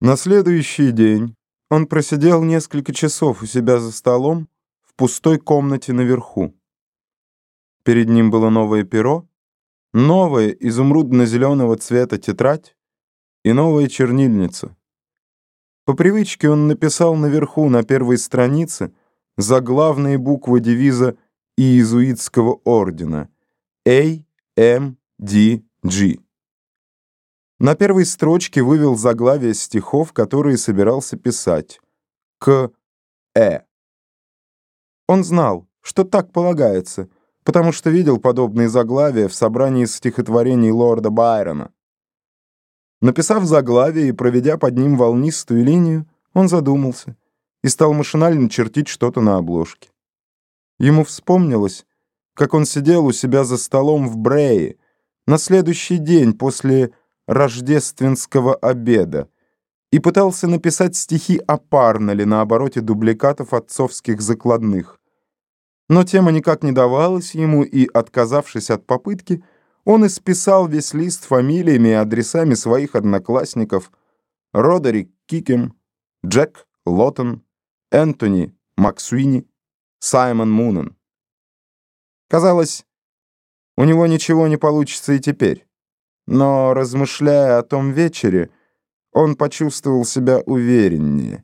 На следующий день он просидел несколько часов у себя за столом в пустой комнате наверху. Перед ним было новое перо, новая изумрудно-зеленого цвета тетрадь и новая чернильница. По привычке он написал наверху на первой странице заглавные буквы девиза иезуитского ордена A, M, D, G. На первой строчке вывел заглавие стихов, которые собирался писать. К. Э. Он знал, что так полагается, потому что видел подобные заглавия в собрании стихотворений лорда Байрона. Написав заглавие и проведя под ним волнистую линию, он задумался и стал машинально чертить что-то на обложке. Ему вспомнилось, как он сидел у себя за столом в Брее на следующий день после рождественского обеда и пытался написать стихи о Парнеле на обороте дубликатов отцовских закладных. Но тема никак не давалась ему, и, отказавшись от попытки, он исписал весь лист фамилиями и адресами своих одноклассников Родерик Кикем, Джек Лоттон, Энтони Максуини, Саймон Мунен. Казалось, у него ничего не получится и теперь. Но, размышляя о том вечере, он почувствовал себя увереннее.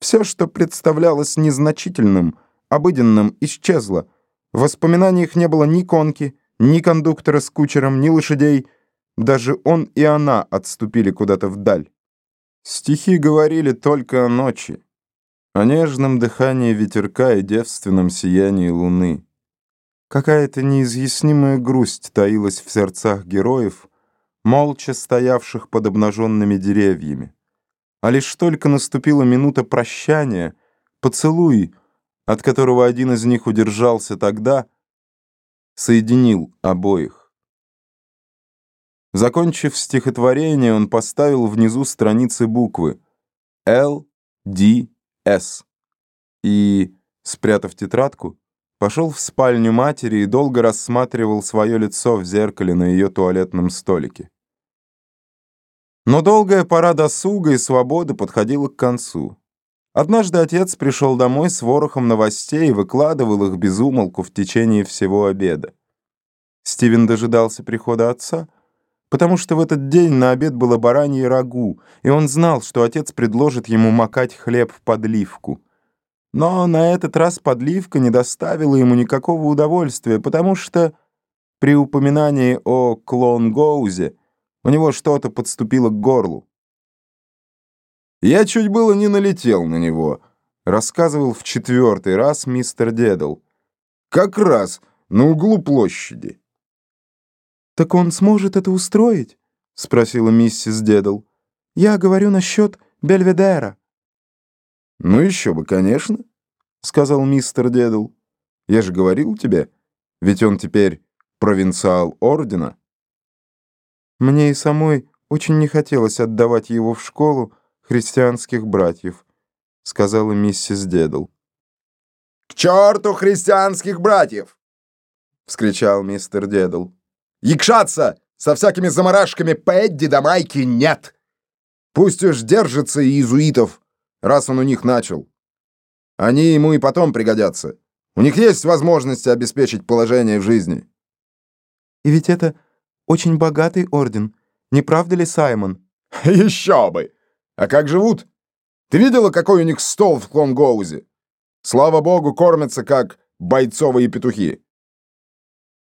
Все, что представлялось незначительным, обыденным, исчезло. В воспоминаниях не было ни конки, ни кондуктора с кучером, ни лошадей. Даже он и она отступили куда-то вдаль. Стихи говорили только о ночи, о нежном дыхании ветерка и девственном сиянии луны. Какая-то неизъяснимая грусть таилась в сердцах героев, молча стоявших под обнаженными деревьями. А лишь только наступила минута прощания, поцелуй, от которого один из них удержался тогда, соединил обоих. Закончив стихотворение, он поставил внизу страницы буквы «Л», «Д», «С» и, спрятав тетрадку, Пошел в спальню матери и долго рассматривал свое лицо в зеркале на ее туалетном столике. Но долгая пора досуга и свободы подходила к концу. Однажды отец пришел домой с ворохом новостей и выкладывал их без умолку в течение всего обеда. Стивен дожидался прихода отца, потому что в этот день на обед было баранье рагу, и он знал, что отец предложит ему макать хлеб в подливку — но на этот раз подливка не доставила ему никакого удовольствия, потому что при упоминании о Клон-Гоузе у него что-то подступило к горлу. «Я чуть было не налетел на него», — рассказывал в четвертый раз мистер Дедл. «Как раз на углу площади». «Так он сможет это устроить?» — спросила миссис Дедл. «Я говорю насчет Бельведера». «Ну еще бы, конечно», — сказал мистер Дедл. «Я же говорил тебе, ведь он теперь провинциал ордена». Мне и самой очень не хотелось отдавать его в школу христианских братьев, сказала миссис Дедл. «К черту христианских братьев!» — вскричал мистер Дедл. «Якшаться со всякими заморашками Пэдди до Майки нет! Пусть уж держится иезуитов!» Раз он у них начал. Они ему и потом пригодятся. У них есть возможности обеспечить положение в жизни. И ведь это очень богатый орден, не правда ли, Саймон? Еще бы! А как живут? Ты видела, какой у них стол в Клонгоузе? Слава богу, кормятся как бойцовые петухи.